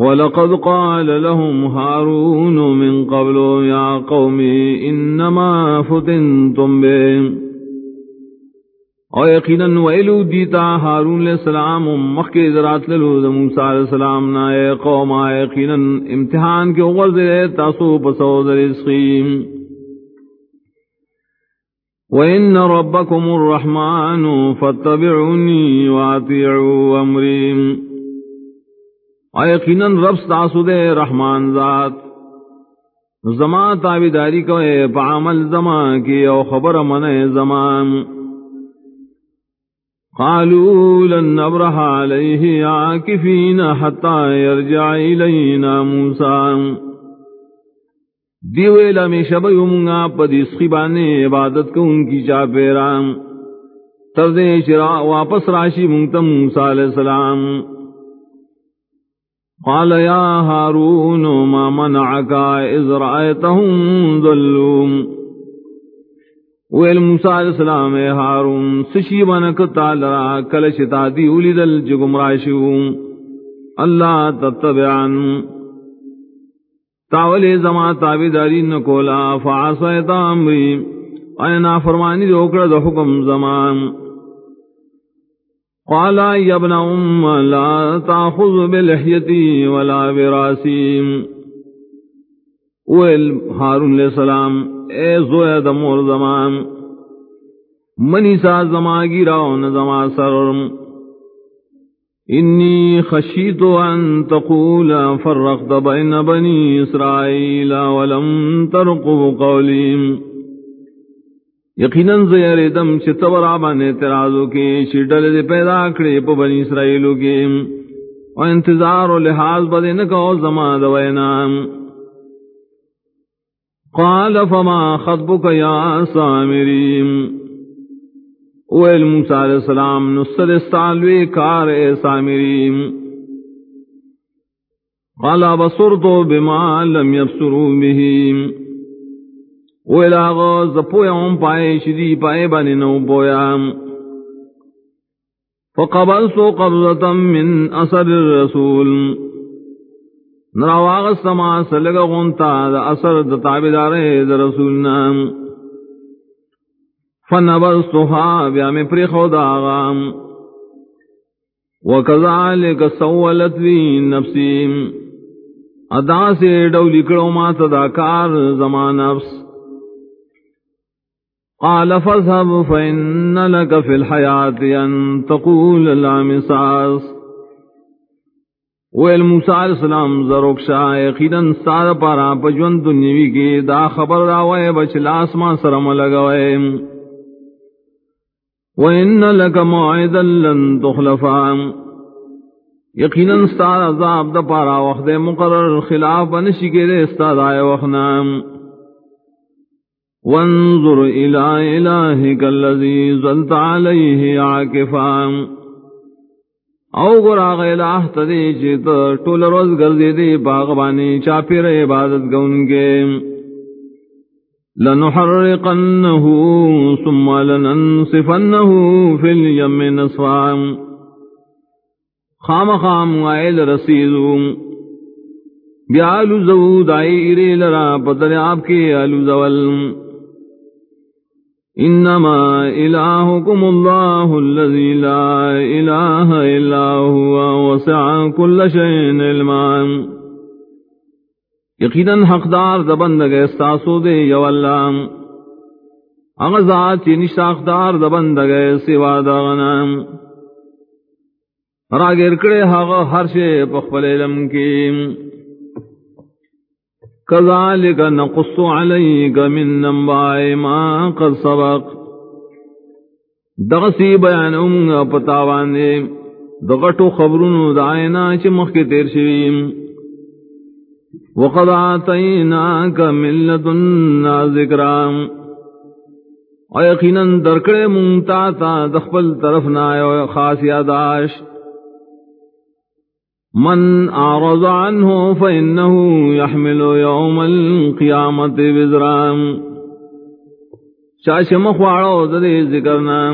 ولقد قال لهم هارون من قبل يا قوم إنما فتنتم به. او یقینا ویلو دیتا ہارون علیہ السلام مخی ذرات للو دا موسیٰ علیہ السلام نا اے قوم آئے، یقینا امتحان کے اغرز دے تاسو پسو در اسخیم وَإِنَّ رَبَّكُمُ الرَّحْمَنُ فَاتَّبِعُونِي وَأَطِيعُوا أَمْرِي. یقیناً رب تاسو دے رحمان ذات۔ زمان تابداری کو پامل زمان کی او خبر من زمان قالوا لن نبرح عليه عاكفين حتى يرجع إلينا موسى دیوے لمی شب یمگا پدی سخیبانے عبادت کو ان کی چا پیرام۔ تردے شرا واپس راشی منگتم موسیٰ علیہ السلام۔ قال يا هارون ما منعك إذ رأيتهم ظلوم. ویل موسیٰ علیہ السلام اے ہارون سشی بنک تالرا کل شتا دی اولی دل جگم راشو اللہ تتبعن. تاولی زمان تابداری نکولا فعصیتا امری. اینا فرمانی دوکر دو حکم زمان. قال يا ابن ام، لا تاخذ بلحيتي ولا براسي ويل هارون علیہ السلام، اے زویا دمور زمان، منی سا زما گیراو نظما سرم انی خشیت ان تقول فرقت بین بنی اسرائیل ولم ترقب قولیم یقیناً زیر دم چھ تبر آبان اعتراضو کی شیڈل دے پیدا کڑے پا بنی اسرائیلو کی و انتظار و لحاظ بدے نکو زمان دوینام قال فما خطبک یا سامریم۔ اویل موسیٰ علیہ السلام نصد استعلوی کار اے سامریم۔ قال بصرتو بما لم یبصرو بہیم۔ ویلاغ زپویا پائے شدی پائے بانی نو پویا فقبلتو قبضتا من اثر الرسول. نراواغ سما سلگ غنتا دا اثر دا تابدار دا رسولنا فنبستها بیا میں پری خود آغام. وکذالک سولت لی نفسیم. ادا سے ڈولی کڑو ما تداکار زمان نفس. قال فاذهب فإن لك في الحياة أن تقول العمساس ویل موسیٰ علیہ السلام، زروک شاہ یقیدن سار پارا پجون دنیوی کی، دا خبر راوے، بچ لاسما سرم لگوے وَإِنَّ لَكَ مَعِدًا لَن تُخْلَفًا یقیناً ستار عذاب دا پارا وقت مقرر، خلاف بنشی کے دے، استاد آئے وقنام وانظر الى الهك الذي ظلت عليه عاكفا. او گرا غیلہ تدی چیت ٹول روز گردی دی باغبانی چاپی رے عبادت گون کے. لنحرقنه ثم لننصفنه في اليم نصفا خام خام غائل رسیدو. بیالو زود آئی ارے لرا پتر آپ کے آلو زولم انما الهكم الله الذي لا اله الا هو وسع كل شيء علما. یقینا حقدار دبندگ استاسو دے یو اللہ اغزات چنی شاخدار دبندگ سوا دغنام راگر کڑے حق ہر شے پخپل علم کی كذلك نقص عليك من نمباء ما قد سبق. دغسی بیان امگا پتاوانے دغٹو خبرونو دائنا چی مخی تیر شویم. وقد آتیناک من لدنا ذکرام. و یقینا درکڑے منتا تا دخبل طرف نائے خاص یاداشت من أعرض عنه فإنه يحمل يوم القيامة بزرام شاش مخواڑو ددے ذکرنا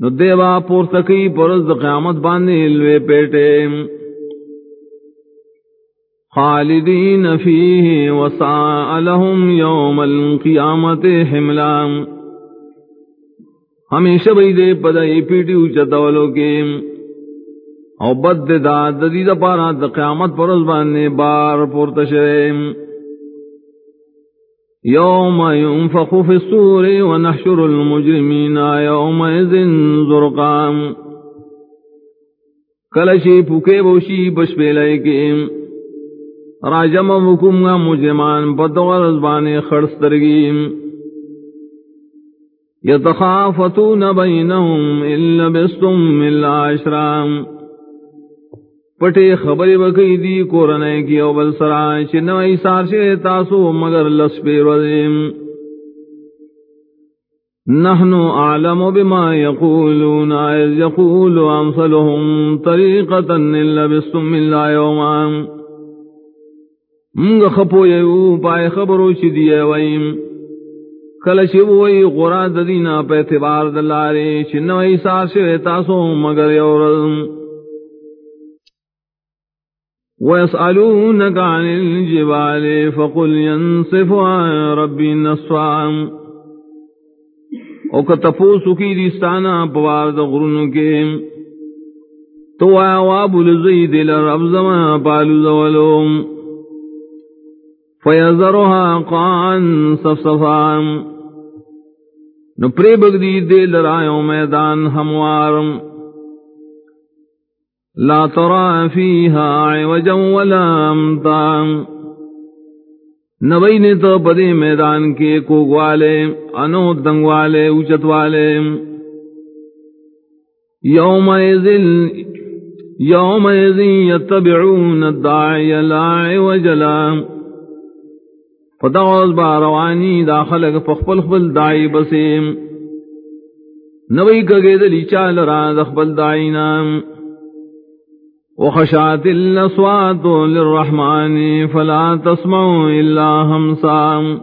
نو دیوا پورتکی پرز قیامت باندے الوے پیٹے. خالدین فیہ وساء لهم یوم القیامت حملام ہمیشہ بھئی دے پدائی پیٹی اچتولو کے او بد دا ددی دا پارا دا قیامت پر اس بانے بار پورتشرے یوم ينفخ في السور ونحشر المجرمين يوم اذن زرقام کلشی پوکے بوشی بشپے لیے کے راجم مکم گا مجرمان بدغر ازبان خرسترگیم یتخافتون بینہم الا بستم الا عشرام پٹے خبری بکی دی کورنے کی او بل سرا چنوئی سارشے تاسو مگر لس پیر وزیم نحنو اعلم بما یقولون آئیز یقول امثلهم طریقتا الا بستم الا یومان منگ خپو یو پائے خبرو چی دیئے ویم کل شبوئی غرا ددینا پہ اعتبار دلارے چنوئی ساسے تاسو مگر یورم ويسألونك عن الجبال فقل ينصفها ربي نصفا او کتپوسو کی دستانا پوار دا غرنو کے تو آواب لزید لرب زمان پالو زولوم فیذرها قان صفصفا نو پری بگدی دے لرائیو میدان ہموارم لا ترى فيها عوجا ولا امتا نبئی تو پدی میدان کے کو والے انو دنگ والے اچت والے. یوم یوم یتبعون الداعی لا عوج لهم فتاوز باروانی داخل فخبل خبل دائی بسیم. نوی کگے دلی چال را دخبل دائی نام. وخشات الاسوات للرحمن فلا تسمعوا الا همسام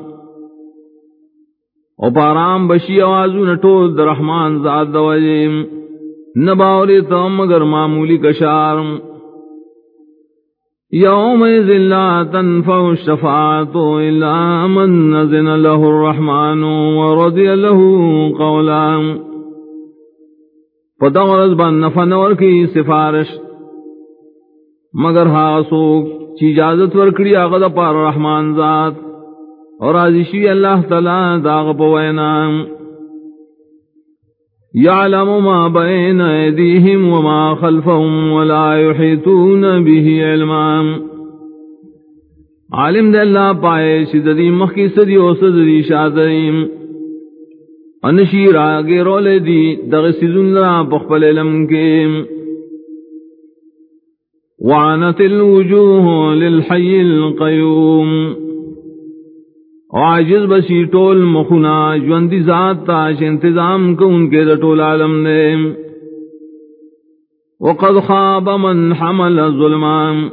او پارام بشی آوازو نٹول در رحمان ذات دوجیم نباوری تم مگر معمولی کشارم یوم لا تنفع الشفاعت الا من نزن له الرحمن ورضی له قولا. فتغرز بان نفنور کی سفارش. مگر ہا سوک چی اجازت ورکڑی آغد پار رحمان ذات اور آزشی اللہ تعالی داغ پوینام يعلم ما بين أيديهم وما خلفهم ولا يحيطون به علما. عالم دے اللہ پائے شددی مخی صدی و صدی شادریم انشیر آگے رولے دی دغسی زنرا پخپل علم کے وعنت الوجوه للحي القيوم. عاجز بسی ٹول مخنا جوندی ذات تاش انتظام کو ان کے ٹول عالم نے. وقد خواب من حمل ظلمان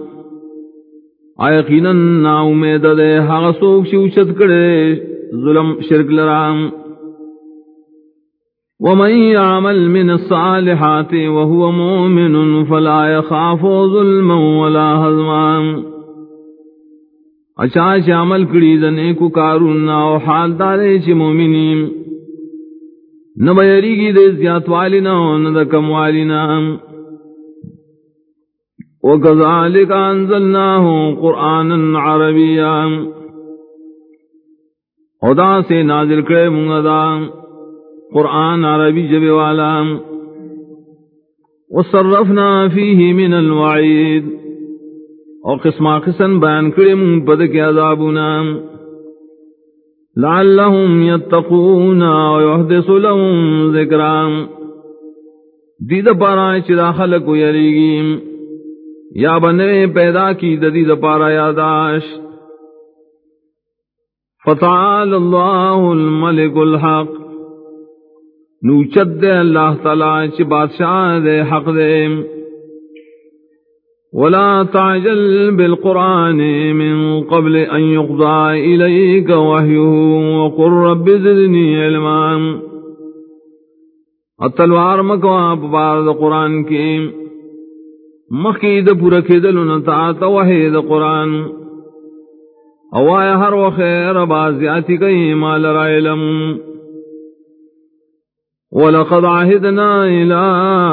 آیقینا نا امید دے حق شوشت کرے، ظلم شرک لرام. ومن يعمل من الصالحات وهو مؤمن فلا يخاف ظلما ولا هضما. اچھا عمل کڑی دنے کو کارون او حال دارے چ مومنین نہ بیری گی دے زیات والی نہ نہ کم والی نہ وكذلك انزلناه قرانا عربيا خدا سے نازل کرے منگا قرآن عربی جب والا وصرفنا فيه من الوعيد اور قسم قسم بیان کرے من پد کے عذابنا لعلهم يتقون ويحدث لهم ذکرا دید پارا چدا خلق یریگی یا بنے پیدا کی دید پارا یاداش۔ فتعال اللہ الملک الحق۔ نوچد دے اللہ تعالی چ بادشاہ دے حق دے۔ ولا تعجل بالقرآن من قبل أن يقضى إليك وحيه وقل رب زدني علما۔ التلوار مکوا بارد قرآن کی۔ مخید پورا کدل نتا توحید قرآن۔ اوایا ہر وخیر بازیاتی کئی مال را علم ولقد عهدنا إلى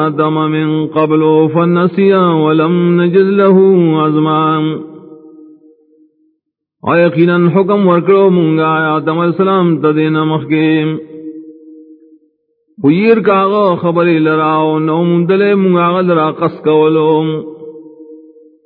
آدم من قبل فنسي ولم نجد له عزما۔ ويقنا حكم ورکڑو منگا آدم السلام تدين مخيم ویر کاغا خبری لراو نو مندلے منگا لرا قس کولو۔